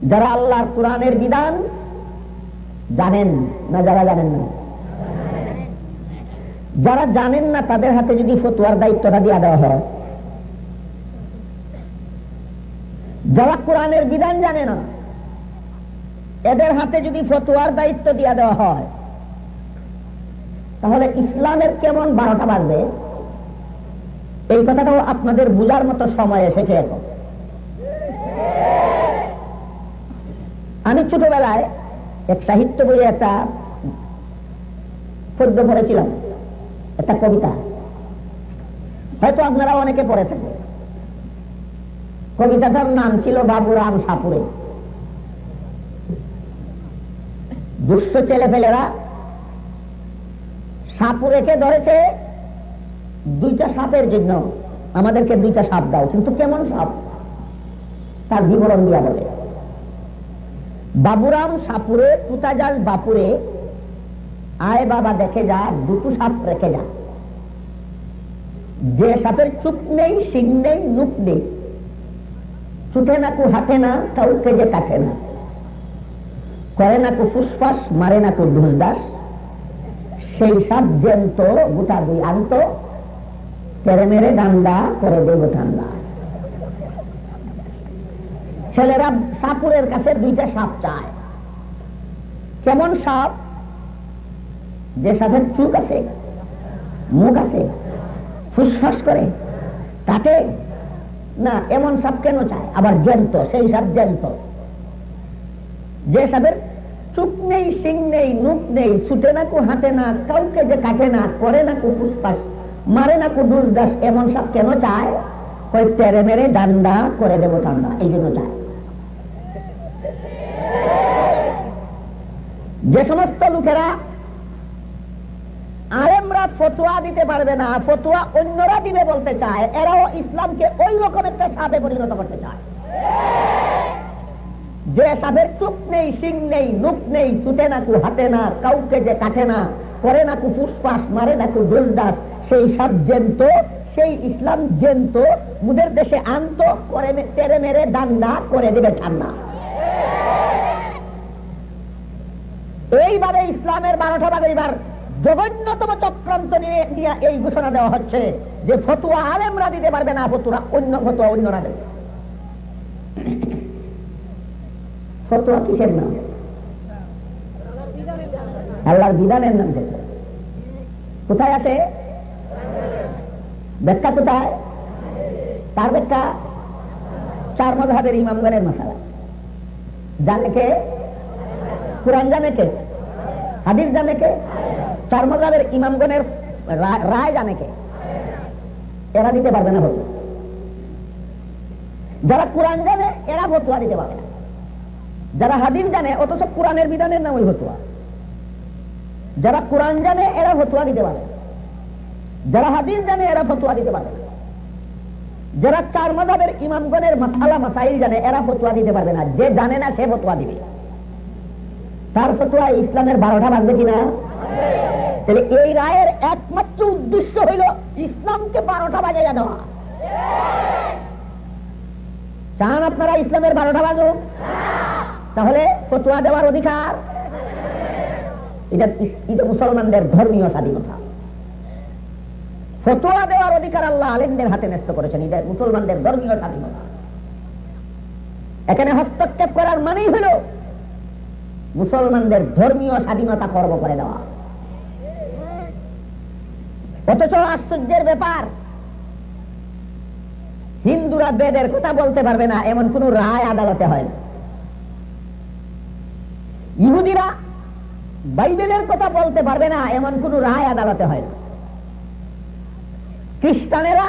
যারা আল্লাহর কোরআনের বিধান জানেন না যারা জানেন না? যারা জানেন না, তাদের হাতে যদি ফতুয়ার দায়িত্বটা দিয়ে দেওয়া হয়। যারা কোরআনের বিধান জানে না, এদের হাতে যদি ফতুয়ার দায়িত্ব দিয়ে দেওয়া হয়, তাহলে ইসলামের কেমন বারোটা বাজবে? এই কথাটাও আপনাদের বুঝার মতো সময় এসেছে এখন। আমি ছোটবেলায় এক সাহিত্য বইয়ে একটা পদ্য পড়েছিলাম, একটা কবিতা। হয়তো আপনারা অনেকে পড়ে থাকে কবিতাটার নাম ছিল বাবুরাম সাপুরে। দুষ্ট ছেলে ফেলেরা সাপুরেকে ধরেছে দুইটা সাপের জন্য। আমাদেরকে দুইটা সাপ দাও, কিন্তু কেমন সাপ? তার বিবরণ দিয়া বলে। বাবুরাম সাপুরে, পুতাজাল বাপুরে, আয় বাবা দেখে যা, দুটো সাপ রেখে যা। যে সাপের চুপ নেই সিং নেই, নুক নেই। ছুটে না কু হাঁটে না, কাউকে যে কাটে না। করে না কু ফুসফাস, মারে না কু ঢুসদাস সেই সাপ জ্যান্ত গোটা দুই আনত। তেরে মেরে ডান্ডা করে দেব ঠান্ডা ছেলেরা সাপুরের কাছে দুইটা সাপ চায়। কেমন সাপ? যে সাপের চুক আছে, মুখ আছে, ফুসফাস করে, কাটে। না, এমন সাপ কেন চায়? আবার জ্যান্ত, সেই সাপ জ্যান্ত। যে সাপের চুপ নেই সিং নেই, নুক নেই, ছুটে না কু, হাঁটে না, কাউকে যে কাটে না, করে না কু, ফুসফাস, মারে না কু ডুস এমন সাপ কেন চায়? কই তেরে মেরে ডান্ডা, করে দেবো ঠান্ডা, এই জন্য চায়। যে সমস্ত লোকেরা আলেমরা ফতুয়া দিতে পারবে না, ফতুয়া অন্যরা দিবে বলতে চায়, এরাও ইসলামকে ওই রকম একটা সাপে পরিণত করতে চায়। যে সাপের চুপ নেই সিং নেই, নুক নেই, ছুটে না কু, হাঁটে না, কাউকে যে কাটে না, করে না কু ফুসফাস, মারে না কু ডাস সেই সাপ জেন্ত, সেই ইসলাম জেন্ত, মুদের দেশে আনত, করে তেরে মেরে ডান্ডা করে দেবে ঠান্ডা এইভাবে ইসলামের বারোটা বাজাইবার জঘন্যতম চক্রান্ত নিয়ে এই ঘোষণা দেওয়া হচ্ছে যে ফতুয়া আলেমরা দিতে পারবে না ফতুরা অন্য, ফতুয়া অন্যরা দেবে। ফতুয়া কিসের নাম? আল্লাহর বিধানের নাম কোথায় আছে? ব্যাখ্যা কোথায়? তার ব্যাখ্যা চার মজাহের ইমামগণের মশালা জানে কে? কোরআন জানে কে? হাদিস জানে কে? চার মজাবের ইমামগণের রায় জানে কে? এরা দিতে পারবে না হতো যারা কোরআন জানে, এরা ভতুয়া দিতে পারবে না। যারা হাদিস জানে, অথচ কোরআনের বিধানের নাম ওই ফতুয়া যারা কোরআন জানে, এরা ফতুয়া দিতে পারে যারা হাদিস জানে, এরা ফতুয়া দিতে পারে যারা চার মজাবের ইমামগণের মাসালা, মাসাইল জানে, এরা ফতুয়া দিতে পারবে না। যে জানে না, সে ফতুয়া দিবে। তার ফতুয়া ইসলামের বারোটা বাজবে কিনা? তাহলে এই রায়ের একমাত্র উদ্দেশ্য হইল ইসলামকে বারোটা বাজাইয়া দেওয়া। চান আপনারা ইসলামের বারোটা বাজুক? তাহলে ফতুয়া দেওয়ার অধিকার? এটা এটা মুসলমানদের ধর্মীয় স্বাধীনতা। ফতুয়া দেওয়ার অধিকার আল্লাহ আলেমদের হাতে ন্যস্ত করেছেন। এটা মুসলমানদের ধর্মীয় স্বাধীনতা। এখানে হস্তক্ষেপ করার মানেই হলো মুসলমানদের ধর্মীয় স্বাধীনতা কর্ম করে দেওয়া। অথচ আশ্চর্যের ব্যাপার, হিন্দুরা বেদের কথা বলতে পারবে না, এমন কোন রায় আদালতে হয় না। ইহুদিরা বাইবেলের কথা বলতে পারবে না, এমন কোন রায় আদালতে হয় না। খ্রিস্টানেরা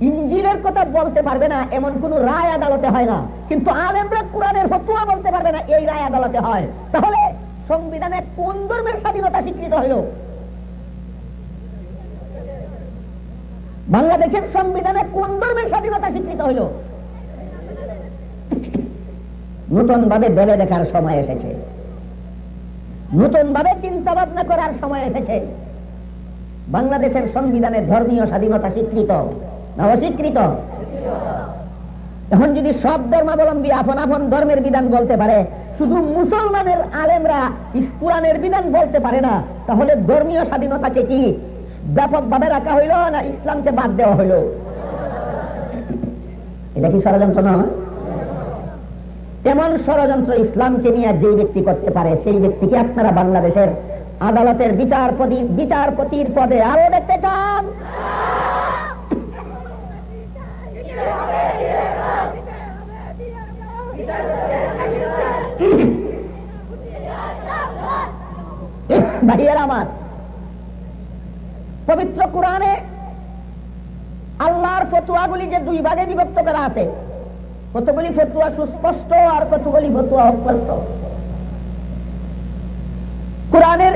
ইঞ্জিলের কথা বলতে পারবে না, এমন কোন রায় আদালতে হয় না। কিন্তু আলেমরা কোরআনের ফতুয়া বলতে পারবে না, এই রায় আদালতে হয়। তাহলে সংবিধানে কোন ধর্মের স্বাধীনতা স্বীকৃত হইল? বাংলাদেশের সংবিধানে কোন ধর্মের স্বাধীনতা স্বীকৃত হইল? নতুন ভাবে বেড়ে দেখার সময় এসেছে। নতুন ভাবে চিন্তা ভাবনা করার সময় এসেছে। বাংলাদেশের সংবিধানে ধর্মীয় স্বাধীনতা স্বীকৃত। না অস্বীকৃত এখন যদি সব ধর্মাবলম্বী আপন আপন ধর্মের বিধান বলতে পারে, শুধু মুসলমানের আলেমরা কোরআনের বিধান বলতে পারে না, তাহলে ধর্মীয় স্বাধীনতাকে কি ব্যাপকভাবে রাখা হইল না ইসলামকে বাদ দেওয়া হইল? এটা কি ষড়যন্ত্র নয় তেমন ষড়যন্ত্র ইসলামকে নিয়ে যে ব্যক্তি করতে পারে, সেই ব্যক্তিকে আপনারা বাংলাদেশের আদালতের বিচারপতি, বিচারপতির পদে আরও দেখতে চান। ভাইয়ের আমার। পবিত্র কোরআনে আল্লাহর ফতুয়াগুলি যে দুই ভাগে বিভক্ত করা আছে, কতগুলি ফতুয়া সুস্পষ্ট আর কতগুলি ফতুয়া অস্পষ্ট? কোরআনের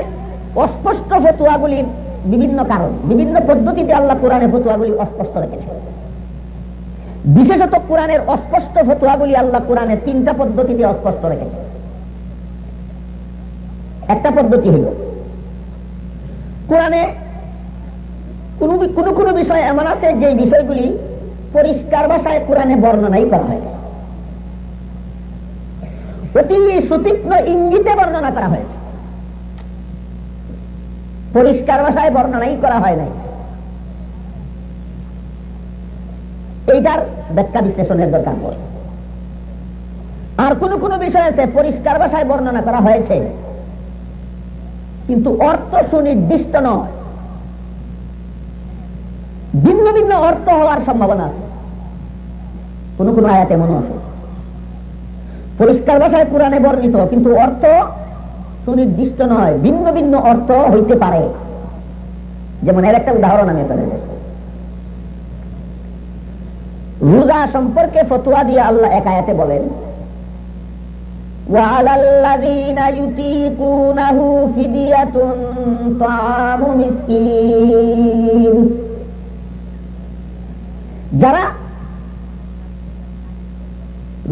অস্পষ্ট ফতুয়াগুলির বিভিন্ন কারণ, বিভিন্ন পদ্ধতিতে আল্লাহ কোরআনের ফতুয়াগুলি অস্পষ্ট রেখেছে বিশেষত কোরআনের অস্পষ্ট ফতুয়াগুলি আল্লাহ কোরআনের তিনটা পদ্ধতিতে অস্পষ্ট রেখেছে একটা পদ্ধতি হইল কোরআনে কোন কোন বিষয় এমন আছে যে বিষয়গুলি পরিষ্কার ভাষায় কোরআনে বর্ণনাই করা হয়। অতি সুতীক্ষ্ণ ইঙ্গিতে বর্ণনা করা হয়েছে। পরিষ্কার ভাষায় বর্ণনাই করা হয় নাই। এইটার ব্যাখ্যা বিশ্লেষণের দরকার পড়ে। আর কোন কোন বিষয় আছে পরিষ্কার ভাষায় বর্ণনা করা হয়েছে কিন্তু অর্থ সুনির্দিষ্ট নয়। ভিন্ন ভিন্ন অর্থ হওয়ার সম্ভাবনা আছে। কোন কোন আয়াত এমন আছে। পরিষ্কার ভাষায় পুরাণে বর্ণিত, কিন্তু অর্থ সুনির্দিষ্ট নয়, ভিন্ন ভিন্ন অর্থ হইতে পারে। যেমন এর একটা উদাহরণ আমি আপনাদের রোজা সম্পর্কে ফতুয়া দিয়ে আল্লাহ এক আয়াতে বলেন وعلى الذين يطيقونه فدية طعام مسكين যারা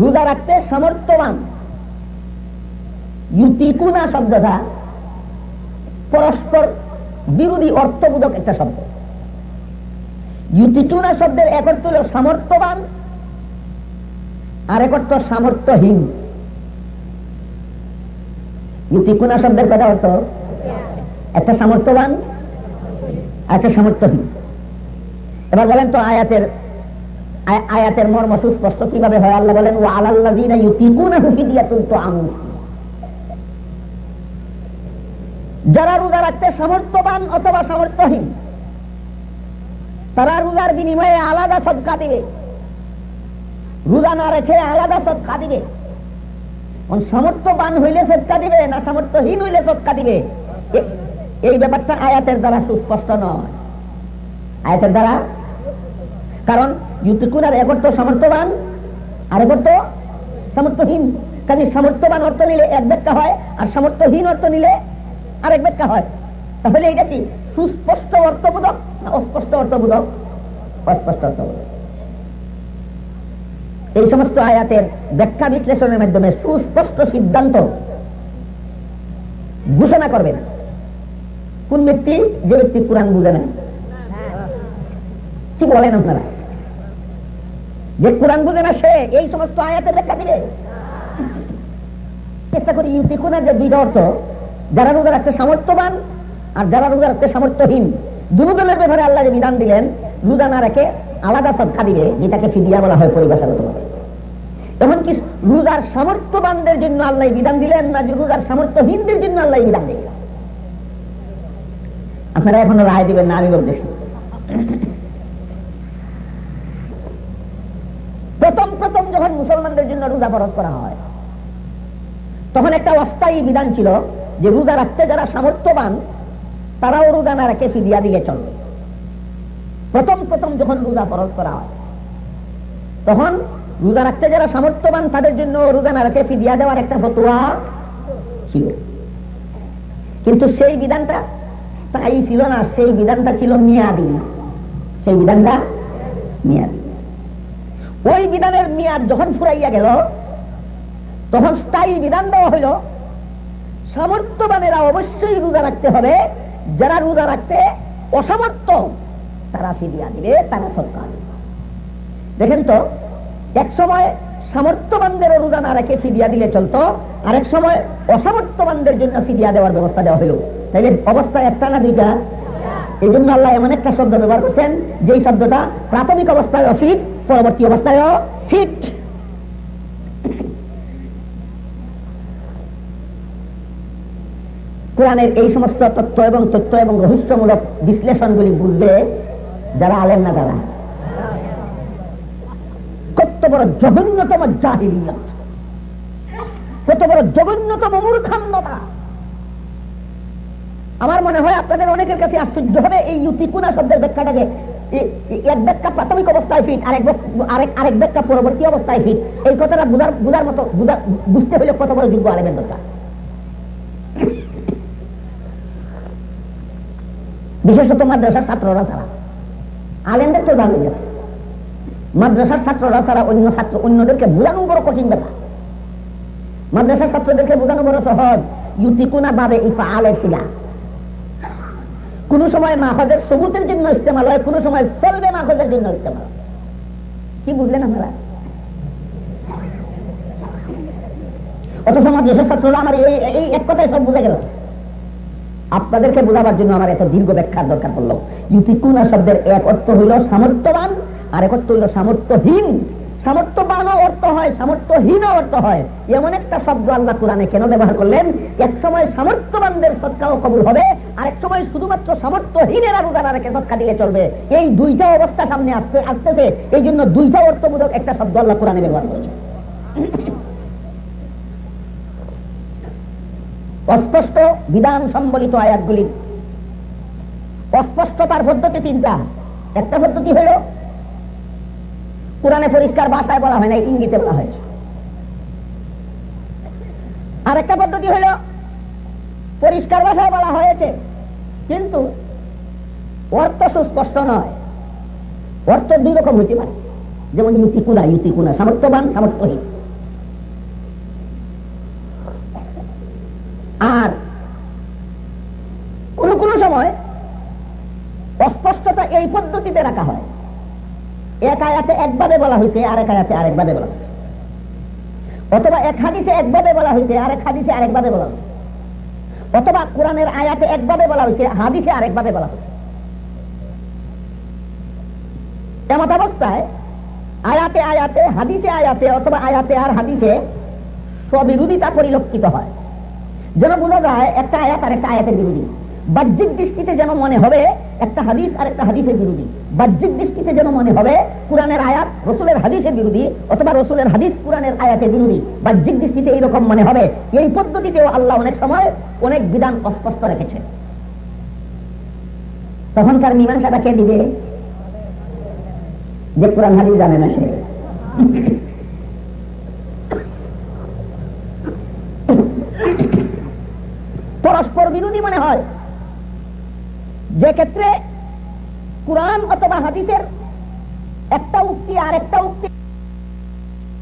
রোজা রাখতে সামর্থ্যবান ইউতিকুনা শব্দটা পরস্পর বিরোধী অর্থবোধক একটা শব্দ ইউতিকুনা শব্দের এক অর্থ হল সামর্থ্যবান আর এক অর্থ সামর্থ্যহীন ইউতিকুনা শব্দের কথা অর্থ? একটা সামর্থ্যবান একটা সামর্থ্যহীন। এবার বলেন তো আয়াতের আয়াতের মর্ম সুস্পষ্ট কীভাবে হয়? আল্লাহ বলেন ও আল্লাহ যারা রোজা রাখতে সামর্থ্যবান অথবা সামর্থ্যহীন, তারা রোজার বিনিময়ে আলাদা সদকা দিবে। রোজা না রেখে আলাদা সদকা দিবে। সামর্থ্যবান হইলে সৎকা দিবে, না সামর্থ্যহীন হইলে সৎকা দিবে? এই ব্যাপারটা আয়াতের দ্বারা সুস্পষ্ট নয়। আয়াতের দ্বারা? কারণ ইউতিকুনার এক অর্থ সামর্থ্যবান আর এক অর্থ সামর্থ্যহীন কাজে সামর্থ্যবান অর্থ নিলে এক ব্যাখ্যা হয়, আর সামর্থ্যহীন অর্থ নিলে আরেক ব্যাখ্যা হয়। তাহলে এটা কি? সুস্পষ্ট অর্থবোধক না অস্পষ্ট অর্থবোধক? অস্পষ্ট অর্থবোধক। এই সমস্ত আয়াতের ব্যাখ্যা বিশ্লেষণের মাধ্যমে সুস্পষ্ট সিদ্ধান্ত ঘোষণা করবেন কোন ব্যক্তি? যে ব্যক্তি কোরআন বুঝে না। কি বলেন আপনারা। যে কোরআন বুঝে না, সে এই সমস্ত আয়াতের ব্যাখ্যা দিবে। চেষ্টা করি ইউতিকুনার যে দুইটা অর্থ, যারা রোজা রাখতে সামর্থ্যবান আর যারা রোজা রাখতে সামর্থ্যহীন দুনো দলের ব্যাপারে আল্লাহ যে বিধান দিলেন, রোজা না রেখে আলাদা সদকা দিবে যেটাকে ফিদিয়া বলা হয় পরিভাষাগত ভাবে। এমনকি রোজার সামর্থ্যবানদের জন্য আল্লাহ বিধান দিলেন না রোজার সামর্থ্যহীনদের জন্য আল্লাহ বিধান দিলেন। আপনারা এখনও রায় দিবেন না, আমি বলতেছি। প্রথম প্রথম যখন মুসলমানদের জন্য রোজা ফরজ করা হয়, তখন একটা অস্থায়ী বিধান ছিল যে রোজা রাখতে যারা সামর্থ্যবান, তারাও রোজা না রেখে ফিরিয়া দিয়ে চলবে। প্রথম প্রথম যখন রোজা ফরজ করা হয়, তখন রোজা রাখতে যারা সামর্থ্যবান, তাদের জন্য রোজা না রেখে ফিরিয়া দেওয়ার একটা ফতুয়া ছিল। কিন্তু সেই বিধানটা স্থায়ী ছিল না, সেই বিধানটা ছিল মেয়াদি। সেই বিধানটা মেয়াদি। ওই বিধানের মেয়াদ যখন ফুরাইয়া গেল, তখন স্থায়ী বিধান দেওয়া হইল, সামর্থ্যবানেরা অবশ্যই রোজা রাখতে হবে, যারা রোজা রাখতে অসামর্থ্য তারা ফিরিয়া দিবে তারা সরকার। দেখেন তো, এক সময় সামর্থ্যবানদের রোজা না রেখে ফিদিয়া দিলে চলতো আরেক সময় অসামর্থ্যবানদের জন্য ফিদিয়া দেওয়ার ব্যবস্থা দেওয়া হলো। তাইলে অবস্থা একটা না দুইটা? এই জন্য আল্লাহ এমন একটা শব্দ ব্যবহার করছেন, যেই শব্দটা প্রাথমিক অবস্থায় ফিট পরবর্তী অবস্থায় ফিট কোরআনের এই সমস্ত তথ্য এবং তথ্য এবং রহস্যমূলক বিশ্লেষণগুলি বুঝবে যারা আলেন না তারা কত বড় জঘন্যতম জাহিলিয়ত। কত বড় জঘন্যতম মূর্খান্নতা আমার মনে হয় আপনাদের অনেকের কাছে আশ্চর্য হবে এই ইউতিকুনা শব্দের ব্যাখ্যাটাকে এক ব্যাখ্যা প্রাথমিক অবস্থায় ফিট আরেক আরেক আরেক ব্যাখ্যা পরবর্তী অবস্থায় ফিট এই কথাটা বুঝার বুঝার মতো বুঝতে হলে কত বড় যোগ্য আলেমের দরকার। বিশেষত মাদ্রাসার ছাত্ররা ছাড়া। আলেমদের তো দাম গেছে মাদ্রাসার ছাত্ররা ছাড়া অন্য ছাত্র অন্যদেরকে বোঝানো বড় কঠিন ব্যাপার। মাদ্রাসার ছাত্রদেরকে বোঝানো বড় সহজ। ইউতিকুনা ভাবে ইফা আলের সিলা। কোন সময় মাহজের সবুতের জন্য ইস্তেমাল হয়, কোন সময় চলবে মাহজের জন্য ইস্তেমাল কি বুঝলেন আপনারা? অথচ মাদ্রাসার ছাত্ররা আমার এই এক কথায় সব বুঝে গেল। আপনাদেরকে বোঝাবার জন্য আমার এত দীর্ঘ ব্যাখ্যার দরকার পড়ল। ইউতিকুনা শব্দের এক অর্থ হইল সামর্থ্যবান, আর এক অর্থ হইল সামর্থ্যহীন। সামর্থ্যবান অর্থ হয় অর্থ হয়। এমন একটা শব্দ আল্লাহ কোরআনে কেন ব্যবহার করলেন? এক সময় সামর্থ্যবানদের সৎকাও কবুল হবে, আর এক সময় শুধুমাত্র সামর্থ্যহীনেরা রোজারা সৎকা দিলে চলবে। এই দুইটা অবস্থা সামনে আসতে আসতেছে এই জন্য দুইটা অর্থবোধক একটা শব্দ আল্লাহ কোরআনে ব্যবহার করেছে অস্পষ্ট বিধান সম্বলিত আয়াতগুলি। অস্পষ্টতার পদ্ধতি তিনটা। একটা পদ্ধতি হল, কোরআনে পরিষ্কার ভাষায় বলা হয় না, ইঙ্গিতে বলা হয়েছে আর একটা পদ্ধতি হল, পরিষ্কার ভাষায় বলা হয়েছে, কিন্তু অর্থ সুস্পষ্ট নয়। অর্থ দুই রকম হইতে পারে। যেমন ইউতিকুনা ইউতিকুনা, সামর্থ্যবান, সামর্থ্যহীন। আর কোন কোন সময় অস্পষ্টতা এই পদ্ধতিতে রাখা হয়। এক আয়াতে একভাবে বলা হয়েছে আর এক আয়াতে আরেকভাবে বলা হয়েছে। অথবা এক হাদিসে একভাবে বলা হয়েছে আর এক হাদিসে আরেকভাবে বলা হয়েছে। অথবা কোরআনের আয়াতে একভাবে বলা হয়েছে, হাদিসে আরেকভাবে বলা হয়েছে। এমত অবস্থায় আয়াতে আয়াতে, হাদিসে আয়াতে অথবা আয়াতে আর হাদিসে স্ববিরোধিতা পরিলক্ষিত হয়। যেন বোঝা যায় একটা আয়াত আর একটা আয়াতের বিরোধী। বাহ্যিক দৃষ্টিতে যেন মনে হবে একটা হাদিস আর একটা হাদিসের বিরোধী। বাহ্যিক দৃষ্টিতে যেন মনে হবে কোরআনের আয়াত রসুলের হাদিসের বিরোধী অথবা রসুলের হাদিস কোরআনের আয়াতের বিরোধী। বাহ্যিক দৃষ্টিতে এইরকম মনে হবে। এই পদ্ধতিতেও আল্লাহ অনেক সময় অনেক বিধান অস্পষ্ট রেখেছে। তখনকার মীমাংসাটা কে দিবে? যে কোরআন হাদিস জানে না সে পরস্পর বিরোধী মনে হয়? যে ক্ষেত্রে কোরআন অথবা হাদিসের একটা উক্তি আর একটা উক্তি